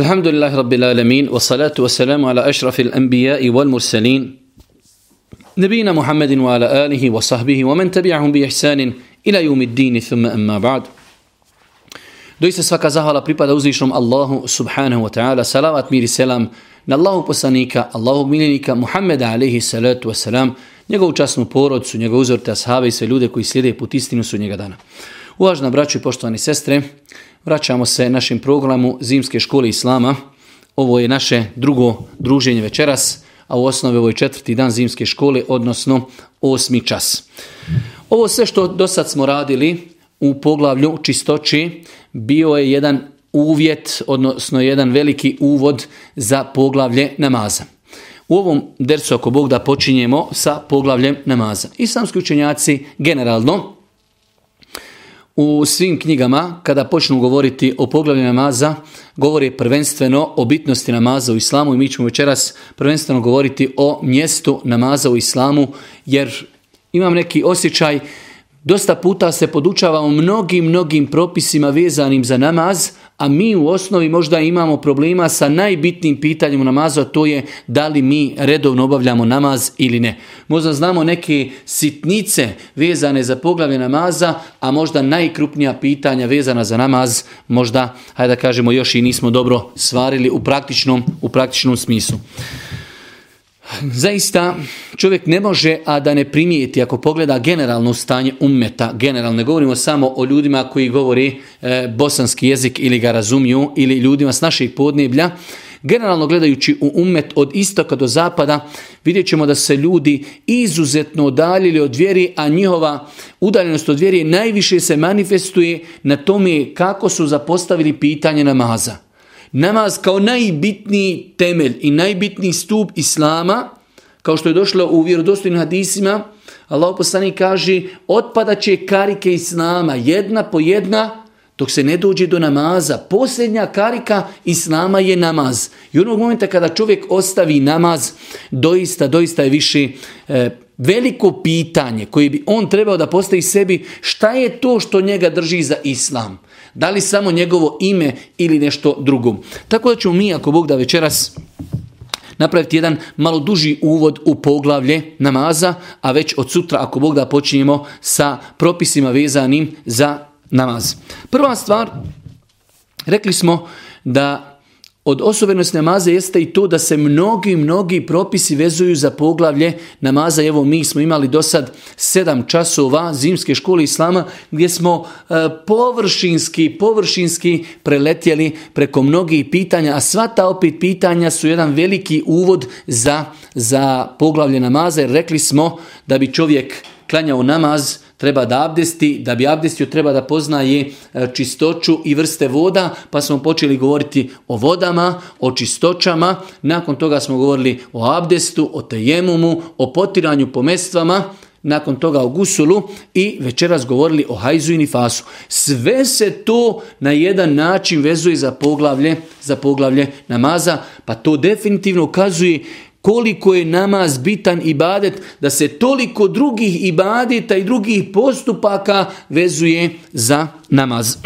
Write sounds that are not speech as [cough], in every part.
الحمد لله رب العالمين والصلاة والسلام على أشرف الأنبياء والمرسلين نبينا محمد وعلى آله وصحبه ومن تبعهم بإحسان إلى يوم الدين ثم أما بعد Doista svaka zahvala pripada uzvišnom Allahu subhanahu wa ta'ala. Salavat mir i selam na Allahu poslanika, Allahog miljenika Muhammeda alaihi salatu wa salam, njegovu časnu porodcu, njegovu uzorte ashave i sve ljude koji slijede put istinu su njega dana. Uvažna braću i poštovani sestre, vraćamo se našim programu Zimske škole Islama. Ovo je naše drugo druženje večeras, a u osnovi ovo je četvrti dan Zimske škole, odnosno osmi čas. Ovo sve što do sad smo radili u poglavlju čistoći bio je jedan uvjet, odnosno jedan veliki uvod za poglavlje namaza. U ovom dercu, ako Bog da počinjemo sa poglavljem namaza. Islamski učenjaci generalno u svim knjigama, kada počnu govoriti o poglavlju namaza, govori prvenstveno o bitnosti namaza u islamu i mi ćemo večeras prvenstveno govoriti o mjestu namaza u islamu, jer imam neki osjećaj, dosta puta se podučavamo mnogim, mnogim propisima vezanim za namaz, a mi u osnovi možda imamo problema sa najbitnijim pitanjem u namazu, a to je da li mi redovno obavljamo namaz ili ne. Možda znamo neke sitnice vezane za poglavlje namaza, a možda najkrupnija pitanja vezana za namaz, možda, hajde da kažemo, još i nismo dobro svarili u praktičnom, u praktičnom smislu. Zaista čovjek ne može, a da ne primijeti ako pogleda generalno stanje ummeta, generalno ne govorimo samo o ljudima koji govori e, bosanski jezik ili ga razumiju ili ljudima s naših podneblja, Generalno gledajući u ummet od istoka do zapada vidjet ćemo da se ljudi izuzetno odaljili od vjeri, a njihova udaljenost od vjeri najviše se manifestuje na tome kako su zapostavili pitanje namaza. Namaz kao najbitniji temelj i najbitniji stup Islama, kao što je došlo u vjerodostojnim hadisima, Allah poslani kaže, otpada će karike Islama jedna po jedna, dok se ne dođe do namaza. Posljednja karika Islama je namaz. I onog momenta kada čovjek ostavi namaz, doista, doista je više e, veliko pitanje koje bi on trebao da postavi sebi, šta je to što njega drži za Islam? Da li samo njegovo ime ili nešto drugo. Tako da ćemo mi, ako Bog da večeras napraviti jedan malo duži uvod u poglavlje namaza, a već od sutra, ako Bog da počinjemo sa propisima vezanim za namaz. Prva stvar, rekli smo da od osobenosti namaza jeste i to da se mnogi, mnogi propisi vezuju za poglavlje namaza. Evo mi smo imali do sad sedam časova zimske škole Islama gdje smo e, površinski, površinski preletjeli preko mnogih pitanja, a sva ta opet pitanja su jedan veliki uvod za, za poglavlje namaza jer rekli smo da bi čovjek klanjao namaz treba da abdesti, da bi abdestio treba da poznaje e, čistoću i vrste voda, pa smo počeli govoriti o vodama, o čistoćama, nakon toga smo govorili o abdestu, o tejemumu, o potiranju po mestvama, nakon toga o gusulu i večeras govorili o hajzu i nifasu. Sve se to na jedan način vezuje za poglavlje, za poglavlje namaza, pa to definitivno ukazuje koliko je namaz bitan ibadet, da se toliko drugih ibadeta i drugih postupaka vezuje za namaz.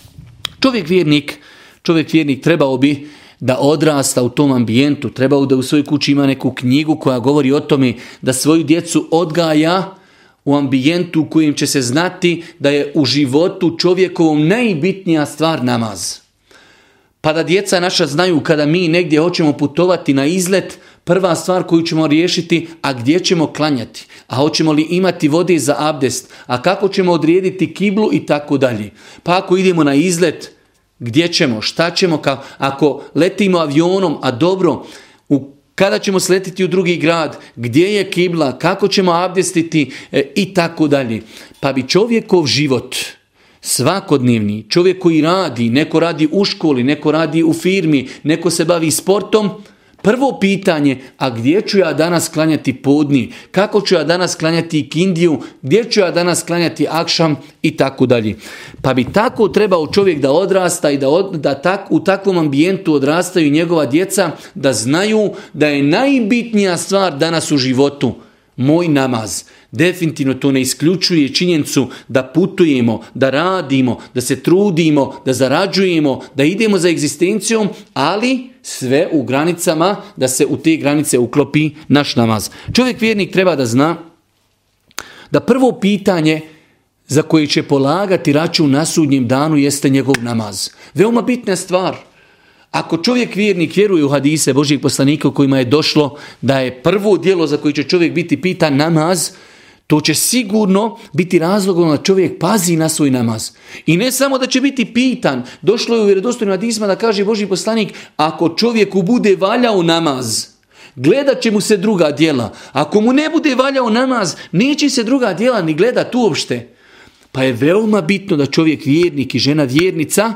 [clears throat] čovjek vjernik, čovjek vjernik trebao bi da odrasta u tom ambijentu, trebao da u svojoj kući ima neku knjigu koja govori o tome da svoju djecu odgaja u ambijentu u kojem će se znati da je u životu čovjekovom najbitnija stvar namaz. Pa da djeca naša znaju kada mi negdje hoćemo putovati na izlet, prva stvar koju ćemo riješiti, a gdje ćemo klanjati, a hoćemo li imati vode za abdest, a kako ćemo odrijediti kiblu i tako dalje. Pa ako idemo na izlet, gdje ćemo, šta ćemo, kao, ako letimo avionom, a dobro, u kada ćemo sletiti u drugi grad, gdje je kibla, kako ćemo abdestiti? E, i tako dalje. Pa bi čovjekov život, svakodnevni, čovjek koji radi, neko radi u školi, neko radi u firmi, neko se bavi sportom, Prvo pitanje, a gdje ću ja danas klanjati podni? Kako ću ja danas klanjati kindiju? Gdje ću ja danas klanjati akšam? I tako dalje. Pa bi tako trebao čovjek da odrasta i da, da tak, u takvom ambijentu odrastaju njegova djeca, da znaju da je najbitnija stvar danas u životu moj namaz. Definitivno to ne isključuje činjenicu da putujemo, da radimo, da se trudimo, da zarađujemo, da idemo za egzistencijom, ali sve u granicama da se u te granice uklopi naš namaz. Čovjek vjernik treba da zna da prvo pitanje za koje će polagati račun na sudnjem danu jeste njegov namaz. Veoma bitna stvar. Ako čovjek vjernik vjeruje u hadise Božijeg poslanika u kojima je došlo da je prvo dijelo za koje će čovjek biti pitan namaz, to će sigurno biti razlogom ono da čovjek pazi na svoj namaz. I ne samo da će biti pitan, došlo je u vjerodostojnim hadisma da kaže Boži poslanik, ako čovjeku bude valjao namaz, gledat će mu se druga djela. Ako mu ne bude valjao namaz, neće se druga djela ni gledat uopšte. Pa je veoma bitno da čovjek vjernik i žena vjernica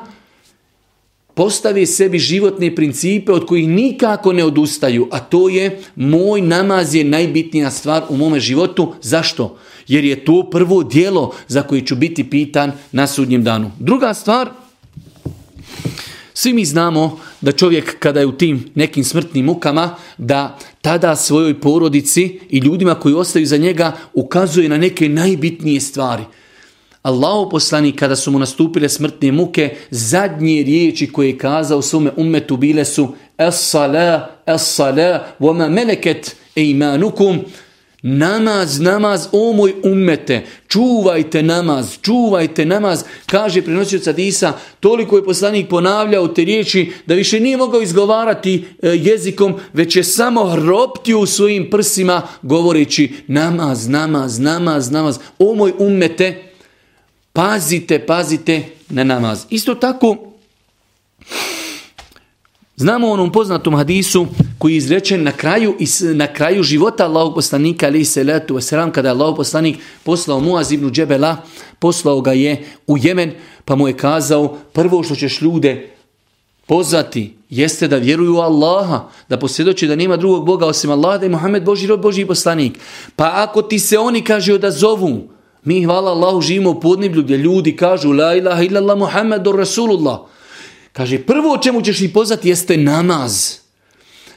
postavi sebi životne principe od kojih nikako ne odustaju, a to je moj namaz je najbitnija stvar u mome životu. Zašto? Jer je to prvo dijelo za koje ću biti pitan na sudnjem danu. Druga stvar, svi mi znamo da čovjek kada je u tim nekim smrtnim mukama, da tada svojoj porodici i ljudima koji ostaju za njega ukazuje na neke najbitnije stvari – Allahu poslanik kada su mu nastupile smrtne muke, zadnje riječi koje je kazao svome ummetu bile su Es-sala, es-sala, vama meleket imanukum. Namaz, namaz, o moj ummete, čuvajte namaz, čuvajte namaz, kaže prenosioc Adisa, toliko je poslanik ponavljao te riječi da više nije mogao izgovarati e, jezikom, već je samo hroptio u svojim prsima govoreći namaz, namaz, namaz, namaz, o moj ummete, Pazite, pazite na namaz. Isto tako, znamo onom poznatom hadisu koji je izrečen na kraju, na kraju života Allahog poslanika, ali se letu wasalam, kada je Allahog poslanik poslao Muaz ibn Džebela, poslao ga je u Jemen, pa mu je kazao, prvo što ćeš ljude pozvati, jeste da vjeruju u Allaha, da posvjedoči da nema drugog Boga osim Allaha, da je Muhammed Boži rob, Boži poslanik. Pa ako ti se oni kaže da zovu, mi, hvala Allahu, živimo u podniblju gdje ljudi kažu La ilaha illallah Muhammedur Rasulullah. Kaže, prvo o čemu ćeš i pozvati jeste namaz.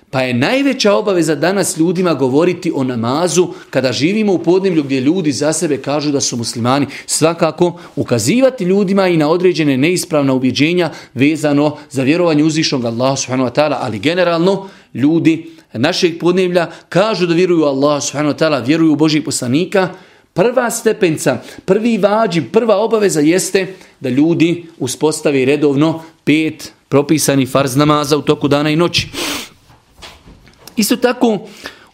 Pa je najveća obaveza danas ljudima govoriti o namazu kada živimo u podneblju gdje ljudi za sebe kažu da su muslimani. Svakako ukazivati ljudima i na određene neispravna ubjeđenja vezano za vjerovanje uzvišnog Allaha subhanahu wa ta'ala, ali generalno ljudi našeg podneblja kažu da vjeruju Allaha subhanahu wa ta'ala, vjeruju u Božih poslanika, Prva stepenca, prvi vađi, prva obaveza jeste da ljudi uspostavi redovno pet propisani farz namaza u toku dana i noći. Isto tako,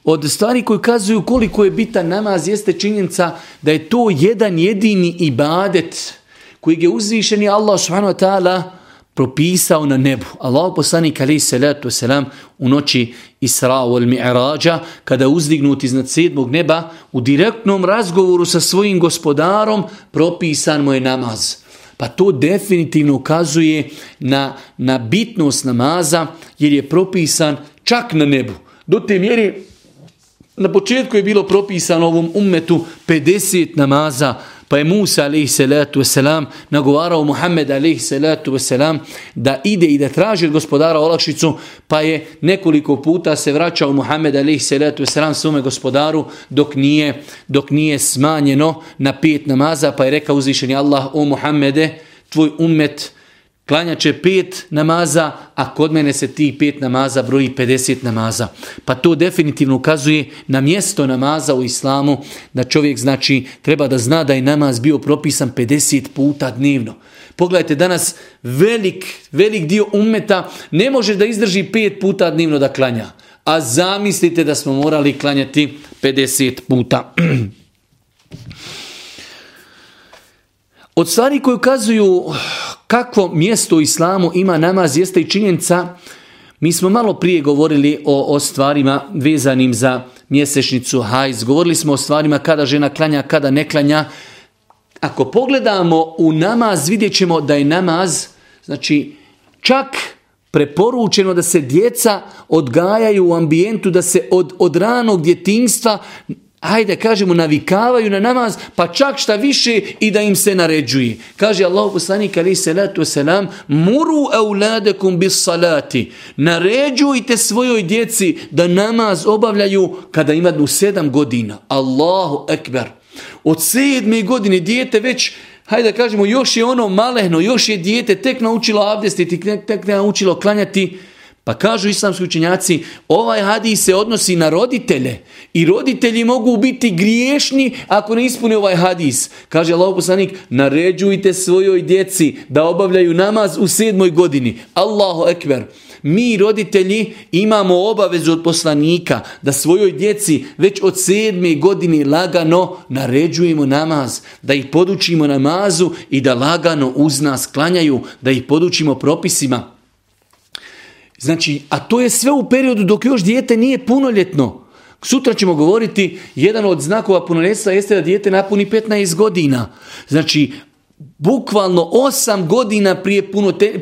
od stvari koje kazuju koliko je bitan namaz jeste činjenica da je to jedan jedini ibadet koji je uzvišeni Allah subhanahu wa ta'ala propisao na nebu. Allah poslanik alaih salatu wasalam u noći Isra wal Mi'rađa, kada uzdignut iznad sedmog neba, u direktnom razgovoru sa svojim gospodarom, propisan mu je namaz. Pa to definitivno ukazuje na, na bitnost namaza, jer je propisan čak na nebu. Do te mjeri, na početku je bilo propisano ovom ummetu 50 namaza, Pa je Musa alaihi salatu wasalam nagovarao Muhammed alaihi salatu wasalam da ide i da traži od gospodara olakšicu, pa je nekoliko puta se vraćao Muhammed alaihi salatu wasalam svome gospodaru dok nije, dok nije smanjeno na pet namaza, pa je rekao uzvišeni Allah, o Muhammede, tvoj ummet, klanja će pet namaza, a kod mene se ti pet namaza broji 50 namaza. Pa to definitivno ukazuje na mjesto namaza u islamu, da čovjek znači treba da zna da je namaz bio propisan 50 puta dnevno. Pogledajte, danas velik, velik dio umeta ne može da izdrži pet puta dnevno da klanja. A zamislite da smo morali klanjati 50 puta. [clears throat] Od stvari koje ukazuju kakvo mjesto u islamu ima namaz jeste i činjenica, mi smo malo prije govorili o, o stvarima vezanim za mjesečnicu hajz, govorili smo o stvarima kada žena klanja, kada ne klanja. Ako pogledamo u namaz, vidjet ćemo da je namaz, znači čak preporučeno da se djeca odgajaju u ambijentu, da se od, od ranog djetinjstva ajde kažemo navikavaju na namaz pa čak šta više i da im se naređuje. Kaže Allah poslanik ali salatu selam muru auladakum bis salati. Naređujte svojoj djeci da namaz obavljaju kada imaju sedam godina. Allahu ekber. Od sedme godine dijete već hajde da kažemo, još je ono malehno, još je dijete tek naučilo abdestiti, tek, tek naučilo klanjati, pa kažu islamski učenjaci, ovaj hadis se odnosi na roditelje i roditelji mogu biti griješni ako ne ispune ovaj hadis. Kaže Allah poslanik, naređujte svojoj djeci da obavljaju namaz u sedmoj godini. Allahu ekber. Mi roditelji imamo obavezu od poslanika da svojoj djeci već od sedme godine lagano naređujemo namaz, da ih podučimo namazu i da lagano uz nas klanjaju, da ih podučimo propisima. Znači, a to je sve u periodu dok još dijete nije punoljetno. Sutra ćemo govoriti, jedan od znakova punoljetstva jeste da dijete napuni 15 godina. Znači, bukvalno 8 godina prije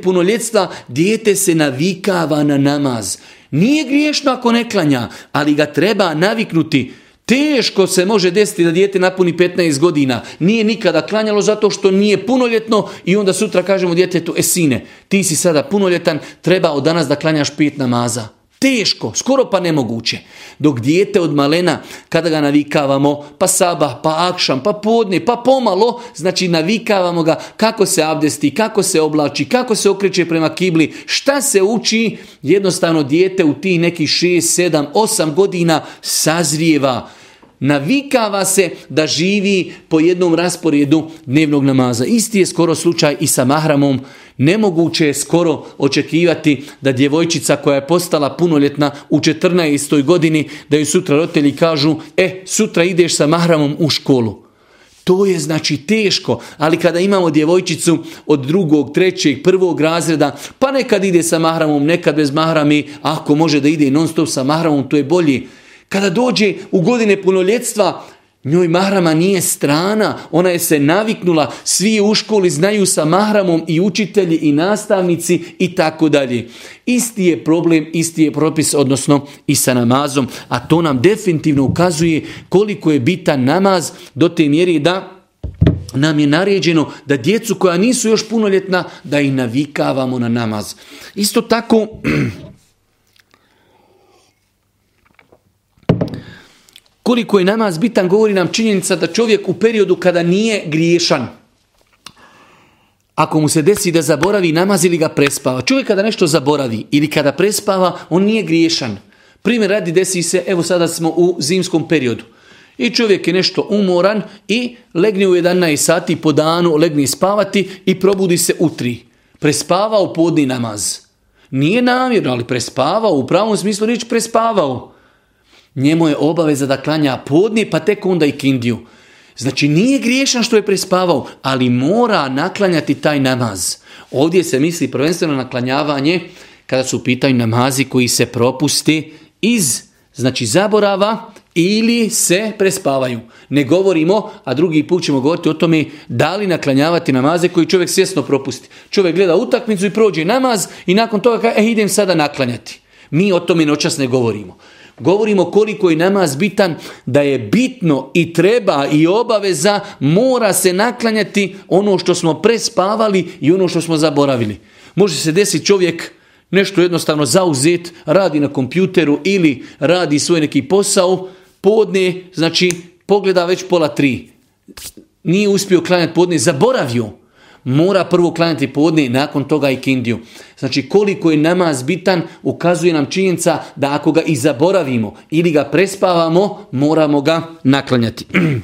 punoljetstva dijete se navikava na namaz. Nije griješno ako ne klanja, ali ga treba naviknuti. Teško se može desiti da dijete napuni 15 godina. Nije nikada klanjalo zato što nije punoljetno i onda sutra kažemo djetetu, e sine, ti si sada punoljetan, treba od danas da klanjaš pet namaza. Teško, skoro pa nemoguće. Dok dijete od malena, kada ga navikavamo, pa sabah, pa akšam, pa podne, pa pomalo, znači navikavamo ga kako se abdesti, kako se oblači, kako se okreće prema kibli, šta se uči, jednostavno dijete u tih nekih 6, 7, 8 godina sazrijeva, navikava se da živi po jednom rasporedu dnevnog namaza. Isti je skoro slučaj i sa mahramom. Nemoguće je skoro očekivati da djevojčica koja je postala punoljetna u 14. godini, da ju sutra roditelji kažu, e, sutra ideš sa mahramom u školu. To je znači teško, ali kada imamo djevojčicu od drugog, trećeg, prvog razreda, pa nekad ide sa mahramom, nekad bez mahrami, ako može da ide non stop sa mahramom, to je bolji. Kada dođe u godine punoljetstva, njoj mahrama nije strana, ona je se naviknula, svi u školi znaju sa mahramom i učitelji i nastavnici i tako dalje. Isti je problem, isti je propis, odnosno i sa namazom, a to nam definitivno ukazuje koliko je bitan namaz do te mjeri da nam je naređeno da djecu koja nisu još punoljetna, da ih navikavamo na namaz. Isto tako, [clears throat] Koliko je namaz bitan, govori nam činjenica da čovjek u periodu kada nije griješan, ako mu se desi da zaboravi namaz ili ga prespava, čovjek kada nešto zaboravi ili kada prespava, on nije griješan. Primjer radi desi se, evo sada smo u zimskom periodu. I čovjek je nešto umoran i legne u 11 sati po danu, legne spavati i probudi se u 3. Prespavao podni namaz. Nije namjerno, ali prespavao, u pravom smislu riječ prespavao njemu je obaveza da klanja podni, pa tek onda i kindiju. Znači nije griješan što je prespavao, ali mora naklanjati taj namaz. Ovdje se misli prvenstveno naklanjavanje kada su u pitanju namazi koji se propusti iz znači zaborava ili se prespavaju. Ne govorimo, a drugi put ćemo govoriti o tome da li naklanjavati namaze koji čovjek svjesno propusti. Čovjek gleda utakmicu i prođe namaz i nakon toga kaže, e, idem sada naklanjati. Mi o tome noćas ne govorimo. Govorimo koliko je namaz bitan, da je bitno i treba i obaveza, mora se naklanjati ono što smo prespavali i ono što smo zaboravili. Može se desiti čovjek nešto jednostavno zauzet, radi na kompjuteru ili radi svoj neki posao, podne, znači pogleda već pola tri. Nije uspio klanjati podne, zaboravio mora prvo klanjati podne i nakon toga i kindiju. Znači koliko je namaz bitan ukazuje nam činjenica da ako ga i zaboravimo ili ga prespavamo, moramo ga naklanjati. [clears throat]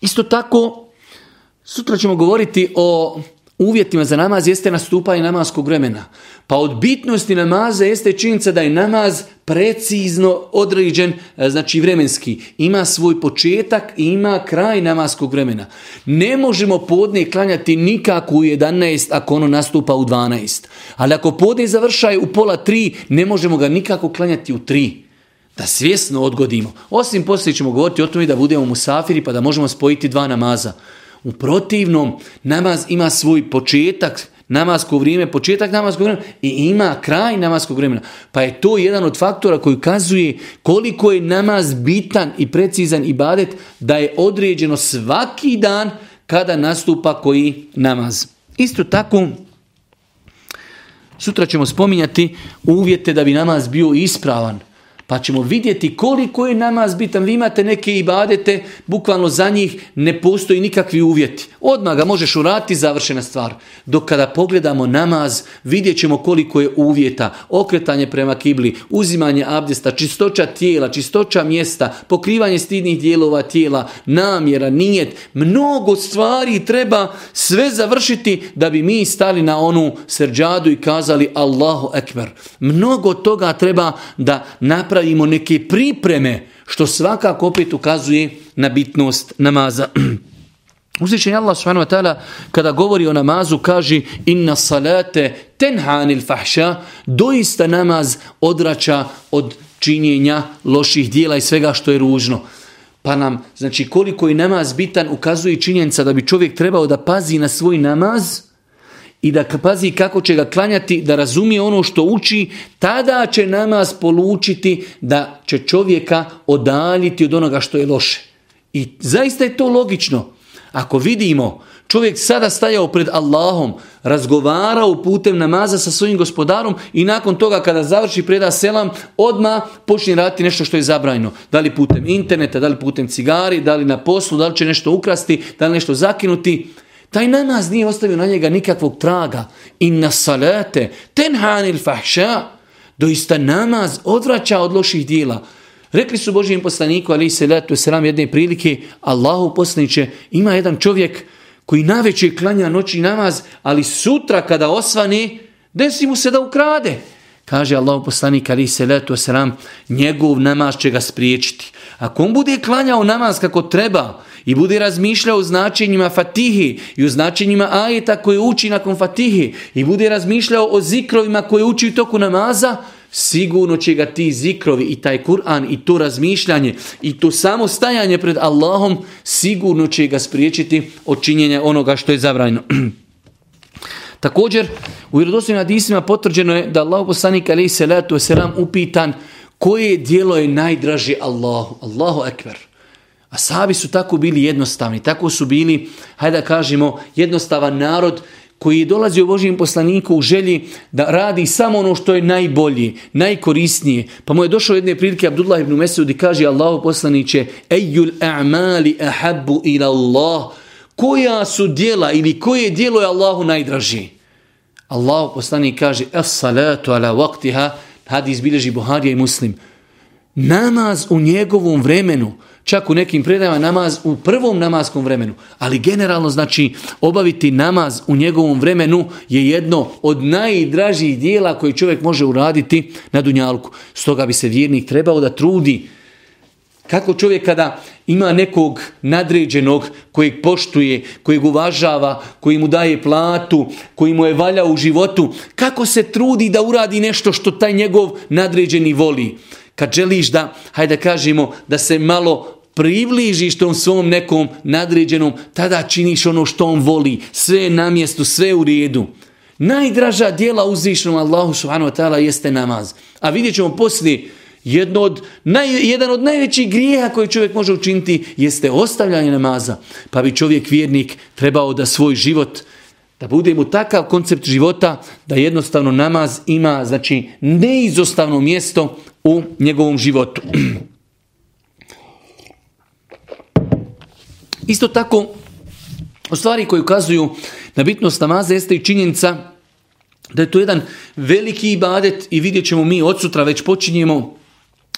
Isto tako, sutra ćemo govoriti o uvjetima za namaz jeste nastupanje namaskog vremena. Pa od bitnosti namaza jeste činjenica da je namaz precizno određen, e, znači vremenski. Ima svoj početak i ima kraj namaskog vremena. Ne možemo podne klanjati nikako u 11 ako ono nastupa u 12. Ali ako podne završaje u pola 3, ne možemo ga nikako klanjati u 3 da svjesno odgodimo. Osim poslije ćemo govoriti o tome da budemo musafiri pa da možemo spojiti dva namaza. U protivnom, namaz ima svoj početak, namasko vrijeme, početak namaskog vremena i ima kraj namaskog vremena. Pa je to jedan od faktora koji ukazuje koliko je namaz bitan i precizan i badet da je određeno svaki dan kada nastupa koji namaz. Isto tako, sutra ćemo spominjati uvjete da bi namaz bio ispravan. Pa ćemo vidjeti koliko je namaz bitan. Vi imate neke ibadete, bukvalno za njih ne postoji nikakvi uvjeti. Odmah ga možeš urati, završena stvar. Dok kada pogledamo namaz, vidjet ćemo koliko je uvjeta. Okretanje prema kibli, uzimanje abdesta, čistoća tijela, čistoća mjesta, pokrivanje stidnih dijelova tijela, namjera, nijet. Mnogo stvari treba sve završiti da bi mi stali na onu srđadu i kazali Allahu Ekber. Mnogo toga treba da napravimo napravimo neke pripreme, što svakako opet ukazuje na bitnost namaza. [clears throat] Uzvišen Allah subhanahu wa ta'ala kada govori o namazu kaže inna salate tenhanil fahša doista namaz odrača od činjenja loših dijela i svega što je ružno. Pa nam, znači koliko je namaz bitan ukazuje činjenica da bi čovjek trebao da pazi na svoj namaz i da pazi kako će ga klanjati, da razumije ono što uči, tada će namaz polučiti da će čovjeka odaljiti od onoga što je loše. I zaista je to logično. Ako vidimo, čovjek sada stajao pred Allahom, razgovarao putem namaza sa svojim gospodarom i nakon toga kada završi preda selam, odma počne raditi nešto što je zabrajno. Da li putem interneta, da li putem cigari, da li na poslu, da li će nešto ukrasti, da li nešto zakinuti. Taj namaz nije ostavio na njega nikakvog traga. Inna salate tenhanil fahša. Doista namaz odvraća od loših dijela. Rekli su Božijem poslaniku, ali i salatu selam jedne prilike, Allahu poslaniće, ima jedan čovjek koji naveće klanja noći namaz, ali sutra kada osvane, desi mu se da ukrade. Kaže Allah poslanik ali se letu selam, njegov namaz će ga spriječiti. Ako on bude klanjao namaz kako treba, i bude razmišljao o značenjima fatihi i o značenjima ajeta koje uči nakon fatihi i bude razmišljao o zikrovima koje uči u toku namaza, sigurno će ga ti zikrovi i taj Kur'an i to razmišljanje i to samo stajanje pred Allahom sigurno će ga spriječiti od činjenja onoga što je zabranjeno. [clears throat] Također, u vjerodostojnim hadisima potvrđeno je da Allah poslanik alejhi salatu wasalam upitan koje dijelo je najdraže Allahu. Allahu ekber. A sahabi su tako bili jednostavni, tako su bili, hajde da kažemo, jednostavan narod koji dolazi u Božijem poslaniku u želji da radi samo ono što je najbolje, najkorisnije. Pa mu je došao jedne prilike Abdullah ibn Mesud i kaže Allahu poslaniće Ejjul a'mali ahabbu ila Allah koja su dijela ili koje dijelo je Allahu najdraži? Allahu poslanik kaže as salatu ala waktiha hadis bilježi Buharija i Muslim. Namaz u njegovom vremenu, čak u nekim predajama namaz u prvom namaskom vremenu, ali generalno znači obaviti namaz u njegovom vremenu je jedno od najdražih dijela koje čovjek može uraditi na dunjalku. Stoga bi se vjernik trebao da trudi kako čovjek kada ima nekog nadređenog kojeg poštuje, kojeg uvažava, koji mu daje platu, koji mu je valja u životu, kako se trudi da uradi nešto što taj njegov nadređeni voli kad želiš da, hajde da kažemo, da se malo približiš tom svom nekom nadređenom, tada činiš ono što on voli, sve na mjestu, sve u redu. Najdraža dijela uzvišnom Allahu subhanahu wa ta'ala jeste namaz. A vidjet ćemo poslije, jedno od, naj, jedan od najvećih grijeha koji čovjek može učiniti jeste ostavljanje namaza. Pa bi čovjek vjernik trebao da svoj život, da budemo takav koncept života, da jednostavno namaz ima znači neizostavno mjesto u njegovom životu. [clears throat] Isto tako, o stvari koji ukazuju na bitnost namaza jeste i činjenica da je to jedan veliki ibadet i vidjet ćemo mi od sutra već počinjemo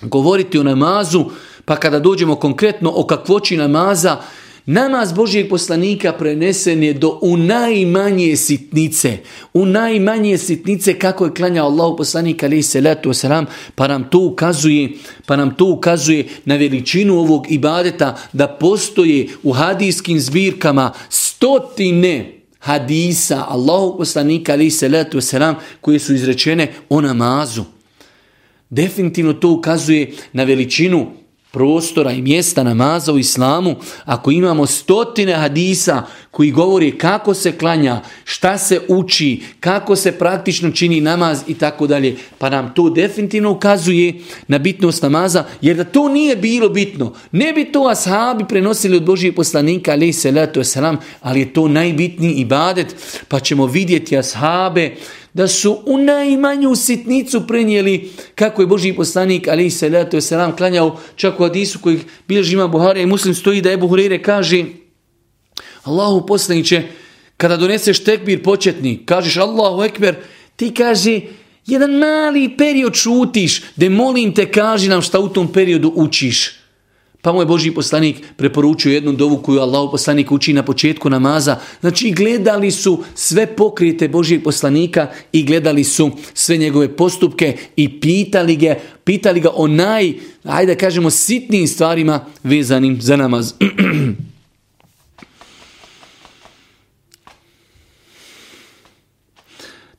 govoriti o namazu, pa kada dođemo konkretno o kakvoći namaza, Namaz Božijeg poslanika prenesen je do u najmanje sitnice. U najmanje sitnice kako je klanjao Allah poslanik se salatu wasalam, pa nam to ukazuje, pa nam to ukazuje na veličinu ovog ibadeta da postoje u hadijskim zbirkama stotine hadisa Allahu poslanika se salatu wasalam koje su izrečene o namazu. Definitivno to ukazuje na veličinu prostora i mjesta namaza u islamu, ako imamo stotine hadisa koji govori kako se klanja, šta se uči, kako se praktično čini namaz i tako dalje, pa nam to definitivno ukazuje na bitnost namaza, jer da to nije bilo bitno, ne bi to ashabi prenosili od Božijeg poslanika, ali je to najbitniji ibadet, pa ćemo vidjeti ashabe, da su u najmanju sitnicu prenijeli kako je Boži poslanik ali se leto se nam klanjao čak u hadisu koji bilježi ima Buhari i muslim stoji da je Buhurire kaže Allahu poslaniće kada doneseš tekbir početni kažeš Allahu ekber ti kaže jedan mali period šutiš da molim te kaži nam šta u tom periodu učiš pa mu je Boži poslanik preporučio jednu dovu koju Allah poslanik uči na početku namaza. Znači gledali su sve pokrijete Božijeg poslanika i gledali su sve njegove postupke i pitali ga, pitali ga o naj, ajde kažemo, sitnijim stvarima vezanim za namaz. [clears throat]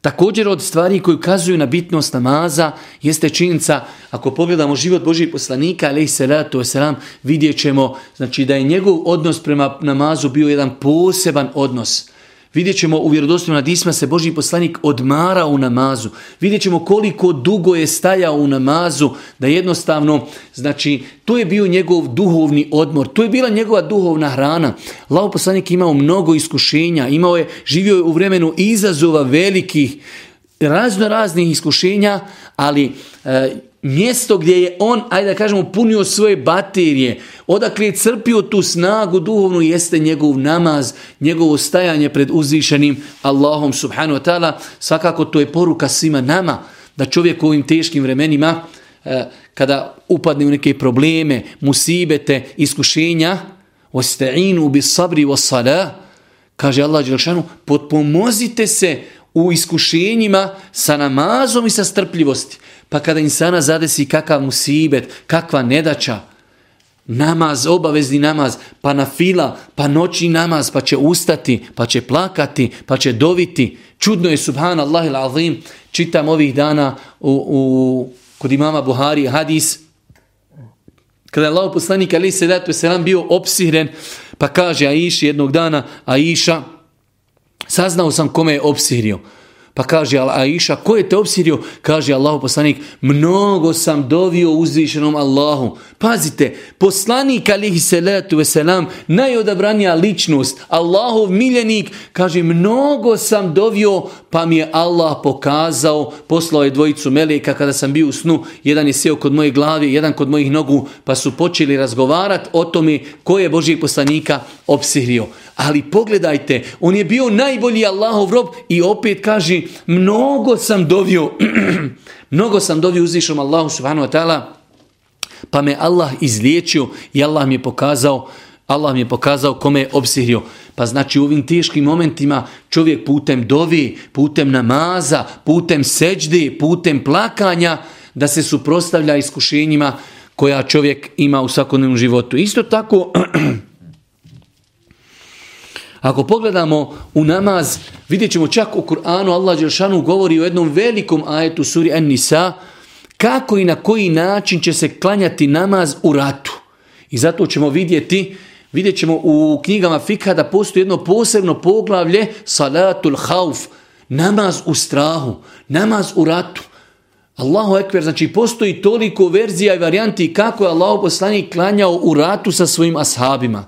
Također od stvari koje ukazuju na bitnost namaza jeste činjenica, ako pogledamo život Božih poslanika, alaih salatu wasalam, vidjet ćemo znači, da je njegov odnos prema namazu bio jedan poseban odnos. Vidjet ćemo u vjerodostojnom nadisma se Boži poslanik odmara u namazu. Vidjet ćemo koliko dugo je stajao u namazu, da jednostavno, znači, to je bio njegov duhovni odmor, to je bila njegova duhovna hrana. Lao poslanik imao mnogo iskušenja, imao je, živio je u vremenu izazova velikih, razno raznih iskušenja, ali e, mjesto gdje je on, ajde da kažemo, punio svoje baterije, odakle je crpio tu snagu duhovnu, jeste njegov namaz, njegovo stajanje pred uzvišenim Allahom subhanu wa ta'ala. Svakako to je poruka svima nama, da čovjek u ovim teškim vremenima, eh, kada upadne u neke probleme, musibete, iskušenja, osta'inu bi sabri wa salah, kaže Allah Đelšanu, potpomozite se u iskušenjima sa namazom i sa strpljivosti. Pa kada insana zadesi kakav musibet, kakva nedača, namaz, obavezni namaz, pa na fila, pa noći namaz, pa će ustati, pa će plakati, pa će doviti. Čudno je, subhanallah il azim, čitam ovih dana u, u, kod imama Buhari hadis, kada je Allah poslanik ali se datu se nam bio opsihren, pa kaže Aisha jednog dana, Aisha, saznao sam kome je opsihrio. Pa kaže Aisha, ko je te obsirio? Kaže Allahu poslanik, mnogo sam dovio uzvišenom Allahu. Pazite, poslanik alihi salatu veselam, najodabranija ličnost, Allahov miljenik, kaže, mnogo sam dovio, pa mi je Allah pokazao, poslao je dvojicu meleka kada sam bio u snu, jedan je sjeo kod moje glave, jedan kod mojih nogu, pa su počeli razgovarati o tome ko je Božijeg poslanika obsirio. Ali pogledajte, on je bio najbolji Allahov rob i opet kaže, mnogo sam dovio, [clears throat] mnogo sam dovio uzvišom Allahu subhanahu wa ta'ala, pa me Allah izliječio i Allah mi je pokazao, Allah mi je pokazao kome je obsihrio. Pa znači u ovim teškim momentima čovjek putem dovi, putem namaza, putem seđde, putem plakanja, da se suprostavlja iskušenjima koja čovjek ima u svakodnevnom životu. Isto tako, [clears throat] Ako pogledamo u namaz, vidjet ćemo čak u Kur'anu, Allah Đelšanu govori o jednom velikom ajetu suri An-Nisa, kako i na koji način će se klanjati namaz u ratu. I zato ćemo vidjeti, vidjet ćemo u knjigama Fikha da postoji jedno posebno poglavlje, Salatul Hauf, namaz u strahu, namaz u ratu. Allahu ekber, znači postoji toliko verzija i varijanti kako je Allah poslanik klanjao u ratu sa svojim ashabima.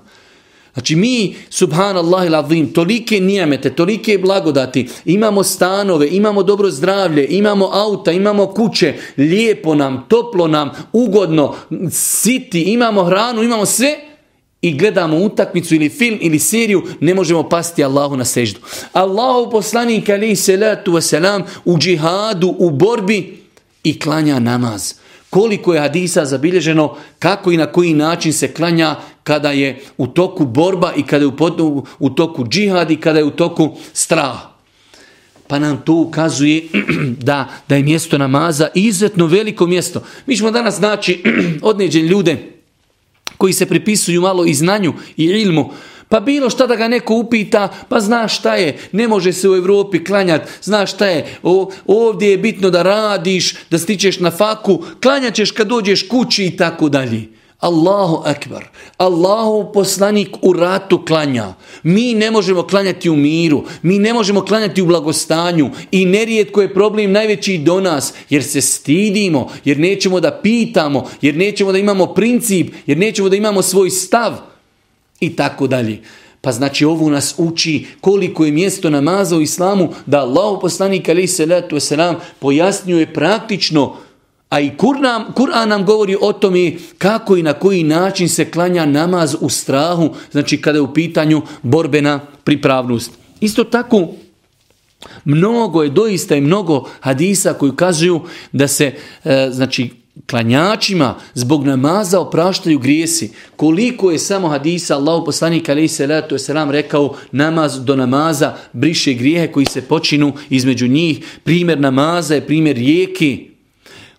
Znači mi, subhanallah il tolike nijemete, tolike blagodati, imamo stanove, imamo dobro zdravlje, imamo auta, imamo kuće, lijepo nam, toplo nam, ugodno, siti, imamo hranu, imamo sve i gledamo utakmicu ili film ili seriju, ne možemo pasti Allahu na seždu. Allahu poslanik alaih salatu wasalam u džihadu, u borbi i klanja namaz koliko je hadisa zabilježeno, kako i na koji način se klanja kada je u toku borba i kada je u, u toku džihad i kada je u toku strah. Pa nam to ukazuje [clears throat] da, da je mjesto namaza izuzetno veliko mjesto. Mi ćemo danas znači [clears throat] odneđen ljude koji se pripisuju malo i znanju i ilmu, pa bilo šta da ga neko upita, pa znaš šta je, ne može se u Evropi klanjati, znaš šta je, o, ovdje je bitno da radiš, da stičeš na faku, klanjaćeš kad dođeš kući i tako dalje. Allahu akbar. Allahu poslanik u ratu klanja. Mi ne možemo klanjati u miru. Mi ne možemo klanjati u blagostanju. I nerijetko je problem najveći do nas. Jer se stidimo. Jer nećemo da pitamo. Jer nećemo da imamo princip. Jer nećemo da imamo svoj stav. I tako dalje. Pa znači ovo nas uči koliko je mjesto namaza u islamu da Allah poslanik alaih salatu wasalam pojasnjuje praktično a i Kur'an, Kur nam govori o tome kako i na koji način se klanja namaz u strahu, znači kada je u pitanju borbena pripravnost. Isto tako, mnogo je, doista je mnogo hadisa koji kazuju da se, e, znači, klanjačima zbog namaza opraštaju grijesi. Koliko je samo hadisa Allahu poslanik alejhi salatu vesselam rekao namaz do namaza briše grijehe koji se počinu između njih. Primjer namaza je primjer rijeke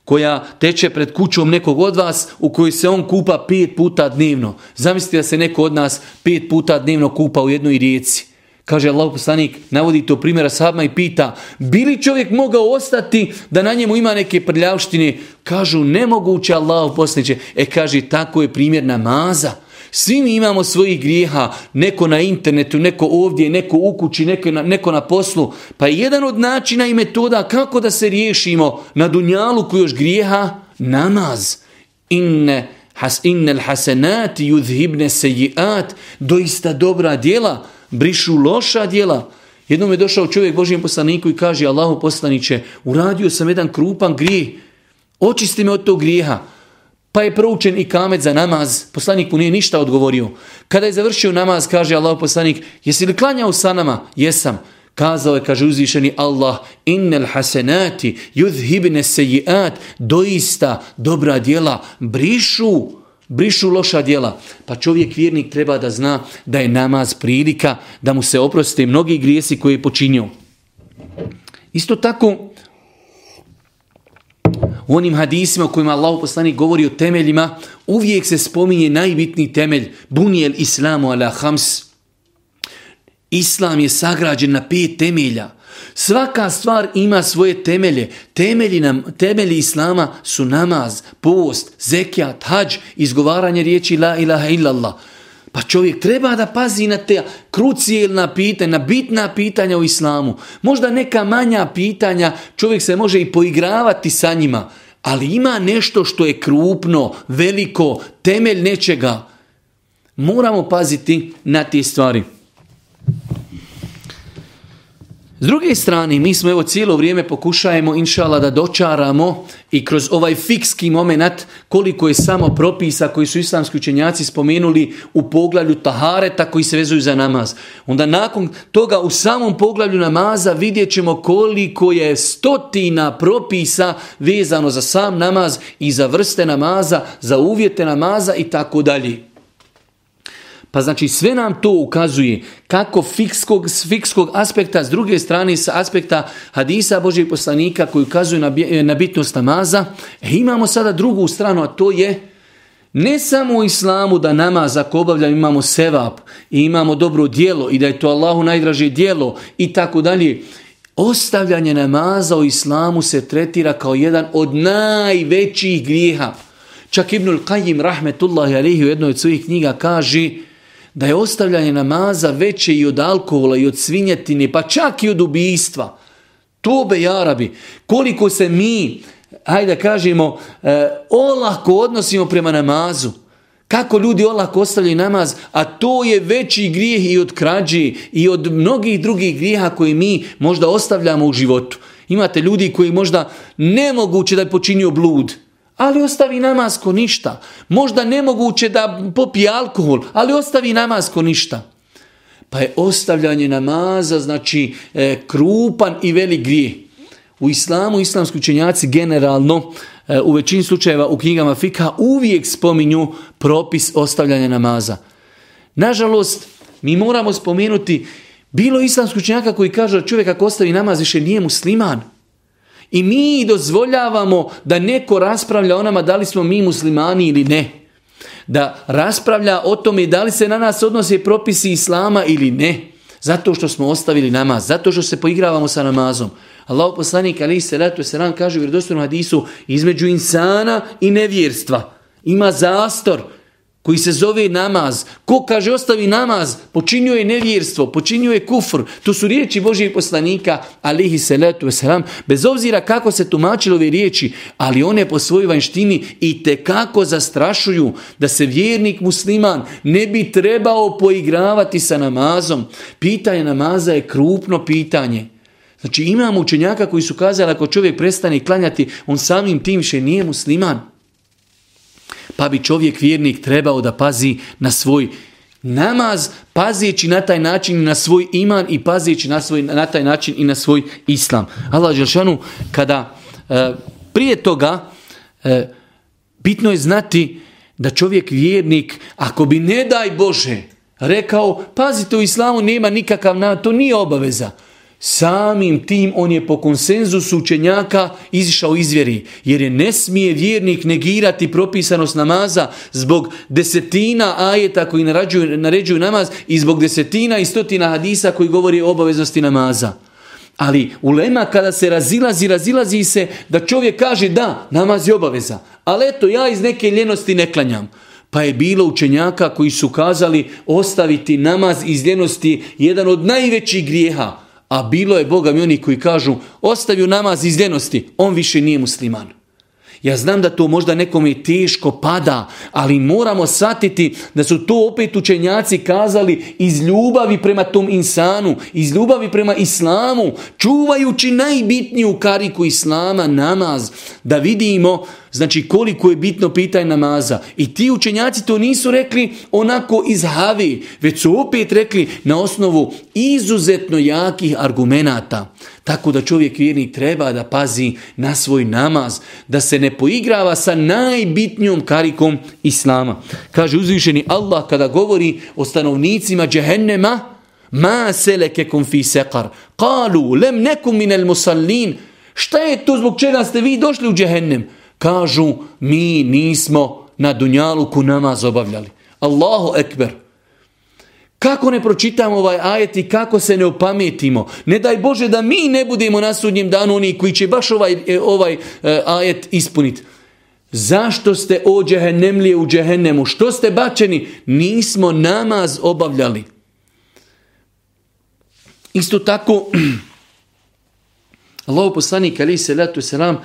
koja teče pred kućom nekog od vas u kojoj se on kupa pet puta dnevno. Zamislite da se neko od nas pet puta dnevno kupa u jednoj rijeci. Kaže Allah poslanik, navodi to primjera sahabima i pita, bili čovjek mogao ostati da na njemu ima neke prljavštine? Kažu, nemoguće Allah poslaniće. E kaže, tako je primjer namaza. Svi mi imamo svojih grijeha, neko na internetu, neko ovdje, neko u kući, neko na, neko na poslu. Pa jedan od načina i metoda kako da se riješimo na dunjalu koji još grijeha, namaz. Inne, has, innel hasenati yudhibne sejiat, doista dobra djela, brišu loša djela. Jednom je došao čovjek Božijem poslaniku i kaže Allahu poslaniće, uradio sam jedan krupan grijeh, očisti me od tog grijeha. Pa je proučen i kamet za namaz, poslanik mu nije ništa odgovorio. Kada je završio namaz, kaže Allah poslanik, jesi li klanjao sa nama? Jesam. Kazao je, kaže uzvišeni Allah, innel hasenati, yudhibne sejiat, doista dobra djela, brišu brišu loša djela. Pa čovjek vjernik treba da zna da je namaz prilika da mu se oproste mnogi grijesi koje je počinio. Isto tako, u onim hadisima u kojima Allah poslanik govori o temeljima, uvijek se spominje najbitniji temelj, bunijel islamu ala hams. Islam je sagrađen na pet temelja. Svaka stvar ima svoje temelje. Temelji, nam, temelji islama su namaz, post, zekijat, hađ, izgovaranje riječi la ilaha illallah. Pa čovjek treba da pazi na te krucijelna pitanja, na bitna pitanja u islamu. Možda neka manja pitanja, čovjek se može i poigravati sa njima, ali ima nešto što je krupno, veliko, temelj nečega. Moramo paziti na te stvari. S druge strane, mi smo evo cijelo vrijeme pokušajemo, inšala, da dočaramo i kroz ovaj fikski moment koliko je samo propisa koji su islamski učenjaci spomenuli u poglavlju tahareta koji se vezuju za namaz. Onda nakon toga u samom poglavlju namaza vidjet ćemo koliko je stotina propisa vezano za sam namaz i za vrste namaza, za uvjete namaza i tako dalje. Pa znači sve nam to ukazuje kako fikskog, s fikskog aspekta, s druge strane sa aspekta hadisa Božih poslanika koji ukazuju na, na bitnost namaza, e, imamo sada drugu stranu, a to je ne samo u islamu da namaz ako obavljamo imamo sevap i imamo dobro dijelo i da je to Allahu najdraže dijelo i tako dalje. Ostavljanje namaza u islamu se tretira kao jedan od najvećih grijeha. Čak Ibnul Qajim rahmetullahi alihi u jednoj od svojih knjiga kaže da je ostavljanje namaza veće i od alkohola i od svinjetine, pa čak i od ubijstva. Tobe jarabi, koliko se mi, hajde da kažemo, e, olako odnosimo prema namazu. Kako ljudi olako ostavljaju namaz, a to je veći grijeh i od krađe i od mnogih drugih grijeha koje mi možda ostavljamo u životu. Imate ljudi koji možda nemoguće da je počinio blud, ali ostavi namaz ko ništa. Možda nemoguće da popi alkohol, ali ostavi namaz ko ništa. Pa je ostavljanje namaza, znači e, krupan i velik grijeh. U islamu, islamski učenjaci generalno, e, u većini slučajeva u knjigama Fika, uvijek spominju propis ostavljanja namaza. Nažalost, mi moramo spomenuti, bilo islamski učenjaka koji kaže da čovjek ako ostavi namaz više nije musliman. I mi dozvoljavamo da neko raspravlja o nama da li smo mi muslimani ili ne. Da raspravlja o tome da li se na nas odnose propisi islama ili ne. Zato što smo ostavili namaz, zato što se poigravamo sa namazom. Allah poslanik ali se ratu se nam kaže u vjerodostojnom hadisu između insana i nevjerstva. ima zastor koji se zove namaz. Ko kaže ostavi namaz, počinio je nevjerstvo, počinio je kufr. To su riječi Božijeg poslanika, alihi salatu wasalam, bez obzira kako se tumačilo ove riječi, ali one po svojoj vanštini i te kako zastrašuju da se vjernik musliman ne bi trebao poigravati sa namazom. Pitanje namaza je krupno pitanje. Znači imamo učenjaka koji su kazali ako čovjek prestane klanjati, on samim tim še nije musliman pa bi čovjek vjernik trebao da pazi na svoj namaz, pazijeći na taj način na svoj iman i pazijeći na, svoj, na taj način i na svoj islam. Allah Želšanu, kada e, prije toga e, bitno je znati da čovjek vjernik, ako bi ne daj Bože rekao, pazite u islamu nema nikakav namaz, to nije obaveza. Samim tim on je po konsenzusu učenjaka izišao iz vjeri, jer je ne smije vjernik negirati propisanost namaza zbog desetina ajeta koji naređuju, naređuju namaz i zbog desetina i stotina hadisa koji govori o obaveznosti namaza. Ali ulema kada se razilazi, razilazi se da čovjek kaže da, namaz je obaveza, ali eto ja iz neke ljenosti ne klanjam. Pa je bilo učenjaka koji su kazali ostaviti namaz iz ljenosti jedan od najvećih grijeha. A bilo je Boga mi oni koji kažu ostavio namaz iz ljenosti, on više nije musliman. Ja znam da to možda nekom je teško pada, ali moramo shvatiti da su to opet učenjaci kazali iz ljubavi prema tom insanu, iz ljubavi prema islamu, čuvajući najbitniju kariku islama, namaz, da vidimo Znači koliko je bitno pitanje namaza. I ti učenjaci to nisu rekli onako iz havi, već su opet rekli na osnovu izuzetno jakih argumenata. Tako da čovjek vjernik treba da pazi na svoj namaz, da se ne poigrava sa najbitnijom karikom Islama. Kaže uzvišeni Allah kada govori o stanovnicima džehennema, ma selekekum fi sekar, kalu lem nekum minel musallin, šta je to zbog čega ste vi došli u džehennem? Kažu, mi nismo na Dunjaluku namaz obavljali. Allahu ekber. Kako ne pročitamo ovaj ajet i kako se ne opametimo? Ne daj Bože da mi ne budemo na sudnjem danu oni koji će baš ovaj, e, ovaj e, ajet ispuniti. Zašto ste o džehennemlije u džehennemu? Što ste bačeni? Nismo namaz obavljali. Isto tako, [clears throat] Allah poslanik ali se letu selam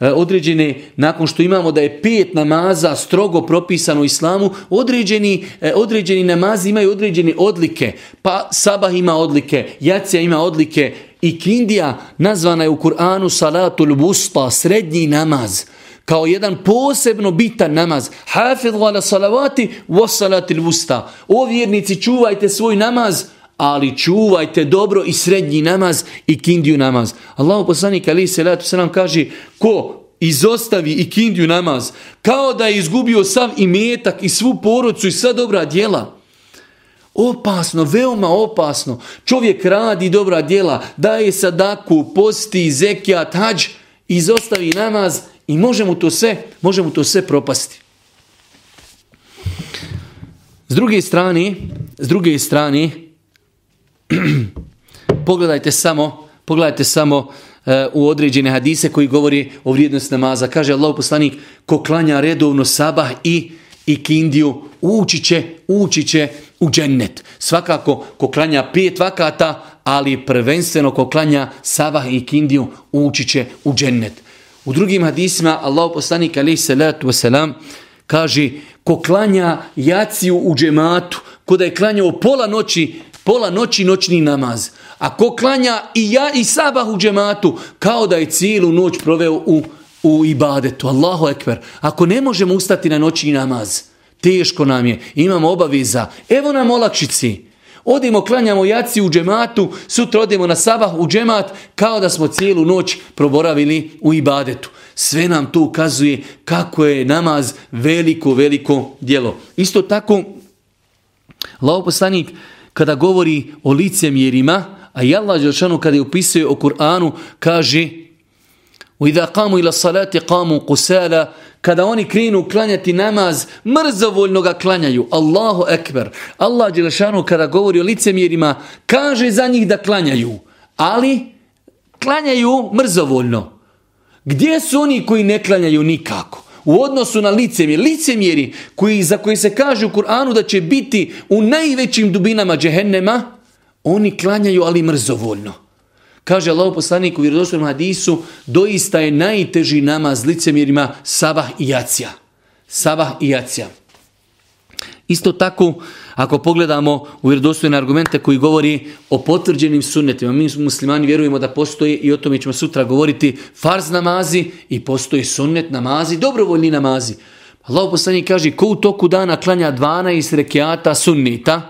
E, određene, nakon što imamo da je pet namaza strogo propisano u islamu, određeni, e, određeni namazi imaju određene odlike. Pa sabah ima odlike, jacija ima odlike i kindija nazvana je u Kur'anu salatul busta, srednji namaz kao jedan posebno bitan namaz. Hafidhu ala salavati wa salatil busta. O vjernici, čuvajte svoj namaz, ali čuvajte dobro i srednji namaz i kindiju namaz. Allahu poslanik ali se letu se nam kaže ko izostavi i kindiju namaz kao da je izgubio sav imetak i svu porodcu i sva dobra djela. Opasno, veoma opasno. Čovjek radi dobra djela, daje sadaku, posti, zekijat, hađ, izostavi namaz i može mu to sve, može mu to sve propasti. S druge strane, s druge strane, [clears throat] pogledajte samo, pogledajte samo e, u određene hadise koji govori o vrijednosti namaza. Kaže Allah poslanik, ko klanja redovno sabah i, i kindiju, ući će, ući će u džennet. Svakako, ko klanja pet vakata, ali prvenstveno ko klanja sabah i kindiju, ući će u džennet. U drugim hadisima, Allah poslanik, alaih salatu wasalam, kaže, ko klanja jaciju u džematu, ko da je klanjao pola noći, pola noći noćni namaz. A ko klanja i ja i sabah u džematu, kao da je cijelu noć proveo u, u ibadetu. Allahu ekber. Ako ne možemo ustati na noćni namaz, teško nam je, imamo obaveza, evo nam olakšici. Odimo, klanjamo jaci u džematu, sutra odemo na sabah u džemat, kao da smo cijelu noć proboravili u ibadetu. Sve nam to ukazuje kako je namaz veliko, veliko djelo. Isto tako, lao poslanik, kada govori o licemjerima, a i Allah Đelšanu kada je upisuje o Kur'anu, kaže وَإِذَا قَامُوا إِلَى الصَّلَاةِ قَامُوا قُسَالًا Kada oni krenu klanjati namaz, mrzovoljno ga klanjaju. Allahu ekber. Allah Đelšanu kada govori o licemjerima, kaže za njih da klanjaju. Ali, klanjaju mrzovoljno. Gdje su oni koji ne klanjaju nikako? U odnosu na licemjeri, licemjeri koji, za koji se kaže u Kur'anu da će biti u najvećim dubinama džehennema, oni klanjaju ali mrzovoljno. Kaže Allah poslanik u vjerodostojnom hadisu, doista je najteži namaz licemjerima sabah i jacija. Sabah i jacija. Isto tako, ako pogledamo u vjerodostojne argumente koji govori o potvrđenim sunnetima, mi muslimani vjerujemo da postoji i o tome ćemo sutra govoriti farz namazi i postoji sunnet namazi, dobrovoljni namazi. Allah poslanji kaže ko u toku dana klanja 12 rekiata sunnita,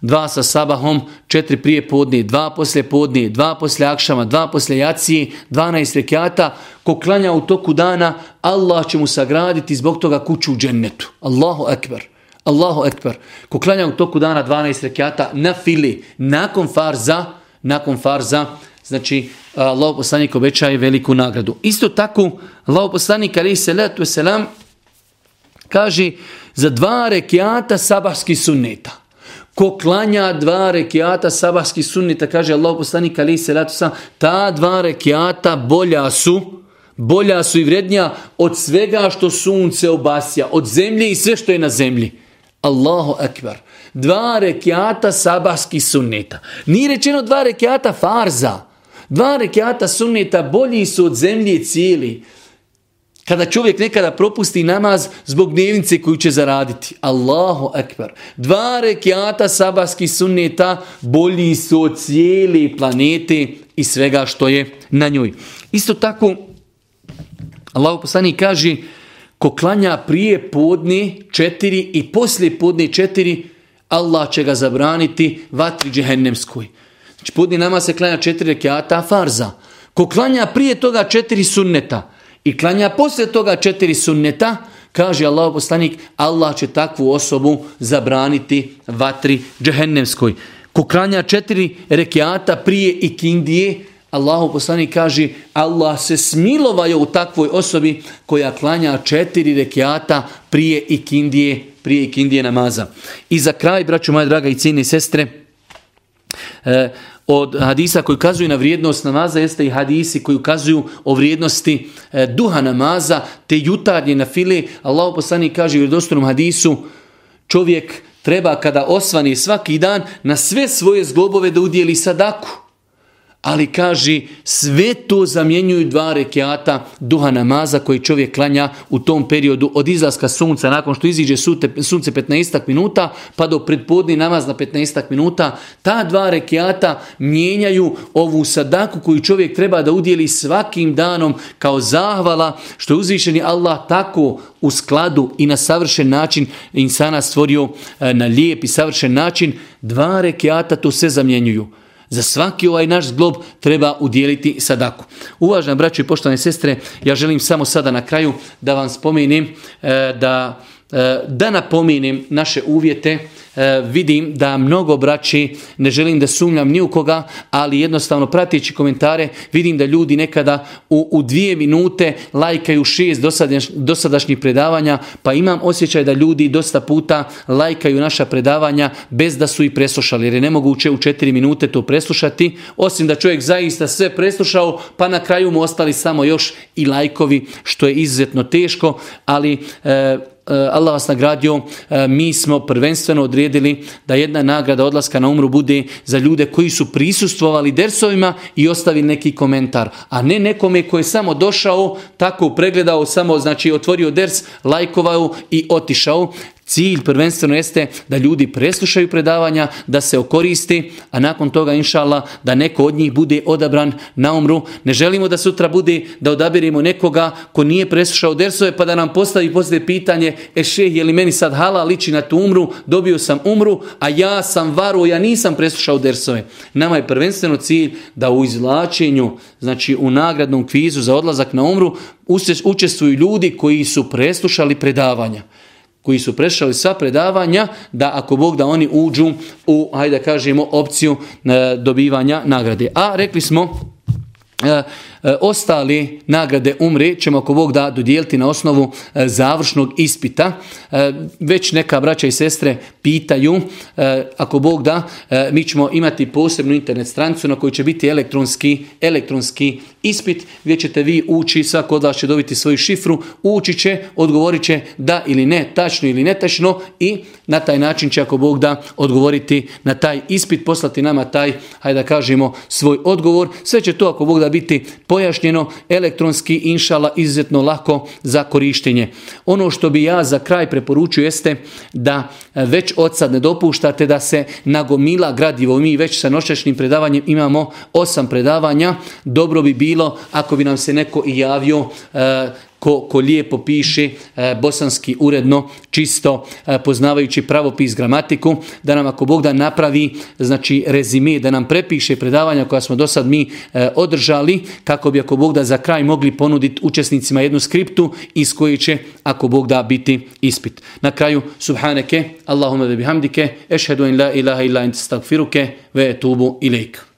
dva sa sabahom, četiri prije podne, dva poslije podne, dva poslije akšama, dva poslije jacije, 12 rekiata, ko klanja u toku dana, Allah će mu sagraditi zbog toga kuću u džennetu. Allahu akbar. Allahu ekber. Ko klanja u toku dana 12 rekiata na fili, nakon farza, nakon farza, znači Allah poslanik obećaje veliku nagradu. Isto tako, Allah poslanik ali se letu selam kaže za dva rekiata sabahski sunneta. Ko klanja dva rekiata sabahski sunneta, kaže Allah poslanik ali se letu selam, ta dva rekiata bolja su, bolja su i vrednija od svega što sunce obasja, od zemlje i sve što je na zemlji. Allahu akbar. Dva rekiata sabahski sunneta. Nije rečeno dva rekiata farza. Dva rekiata sunneta bolji su od zemlje cijeli. Kada čovjek nekada propusti namaz zbog dnevnice koju će zaraditi. Allahu akbar. Dva rekiata sabahski sunneta bolji su od cijeli planete i svega što je na njoj. Isto tako, Allahu poslani kaže Ko klanja prije podne četiri i poslije podne četiri, Allah će ga zabraniti vatri džehennemskoj. Znači podne nama se klanja četiri rekiata farza. Ko klanja prije toga četiri sunneta i klanja poslije toga četiri sunneta, kaže Allah poslanik, Allah će takvu osobu zabraniti vatri džehennemskoj. Ko klanja četiri rekiata prije i Allahu poslanik kaže Allah se smilovaju u takvoj osobi koja klanja četiri rekiata prije ikindije, prije ikindije namaza. I za kraj, braću moja draga i cijene sestre, eh, od hadisa koji ukazuju na vrijednost namaza jeste i hadisi koji ukazuju o vrijednosti eh, duha namaza te jutarnje na file. Allahu poslanik kaže u vjerodostojnom hadisu čovjek treba kada osvani svaki dan na sve svoje zglobove da udjeli sadaku. Ali kaže, sve to zamjenjuju dva rekiata duha namaza koji čovjek klanja u tom periodu od izlaska sunca, nakon što iziđe sunce 15 minuta, pa do predpodni namaz na 15 minuta. Ta dva rekiata mijenjaju ovu sadaku koju čovjek treba da udjeli svakim danom kao zahvala što je uzvišeni Allah tako u skladu i na savršen način insana stvorio e, na lijep i savršen način. Dva rekiata to se zamjenjuju. Za svaki ovaj naš zglob treba udjeliti sadaku. Uvažena braćo i poštovane sestre, ja želim samo sada na kraju da vam spomenem e, da, e, da napomenem naše uvjete E, vidim da mnogo braći, ne želim da sumnjam ni u koga, ali jednostavno pratići komentare, vidim da ljudi nekada u, u dvije minute lajkaju šest dosadašnjih predavanja, pa imam osjećaj da ljudi dosta puta lajkaju naša predavanja bez da su i preslušali, jer je nemoguće u četiri minute to preslušati, osim da čovjek zaista sve preslušao, pa na kraju mu ostali samo još i lajkovi, što je izuzetno teško, ali e, E, Allah vas nagradio, e, mi smo prvenstveno odredili da jedna nagrada odlaska na umru bude za ljude koji su prisustvovali dersovima i ostavili neki komentar, a ne nekome koji je samo došao, tako pregledao, samo znači otvorio ders, lajkovao i otišao. Cilj prvenstveno jeste da ljudi preslušaju predavanja, da se okoristi, a nakon toga, inšala, da neko od njih bude odabran na umru. Ne želimo da sutra bude da odabirimo nekoga ko nije preslušao dersove, pa da nam postavi poslije pitanje, e šeh, je li meni sad hala liči na tu umru, dobio sam umru, a ja sam varu, ja nisam preslušao dersove. Nama je prvenstveno cilj da u izvlačenju, znači u nagradnom kvizu za odlazak na umru, učestvuju ljudi koji su preslušali predavanja koji su prešali sva predavanja, da ako Bog da oni uđu u, hajde da kažemo, opciju e, dobivanja nagrade. A rekli smo, e, E, E, ostali nagrade umre ćemo ako Bog da dodijeliti na osnovu e, završnog ispita. E, već neka braća i sestre pitaju, ako Bog da, mi ćemo imati posebnu internet stranicu na kojoj će biti elektronski, elektronski ispit gdje ćete vi ući, svako od vas će dobiti svoju šifru, ući će, odgovorit će da ili ne, tačno ili netačno i na taj način će ako Bog da odgovoriti na taj ispit, poslati nama taj, hajde da kažemo, svoj odgovor. Sve će to ako Bog da biti pojašnjeno elektronski, inšala, izuzetno lako za korištenje. Ono što bi ja za kraj preporučio jeste da već od sad ne dopuštate da se nagomila gradivo. Mi već sa noćašnjim predavanjem imamo osam predavanja. Dobro bi bilo ako bi nam se neko i javio e, ko, ko lijepo piše e, bosanski uredno, čisto e, poznavajući pravopis gramatiku, da nam ako Bog da napravi znači rezime, da nam prepiše predavanja koja smo do sad mi e, održali, kako bi ako Bog da za kraj mogli ponuditi učesnicima jednu skriptu iz koje će ako Bog da biti ispit. Na kraju, subhaneke, Allahumma ve bihamdike, ešhedu in la ilaha illa in stagfiruke, ve etubu ilike.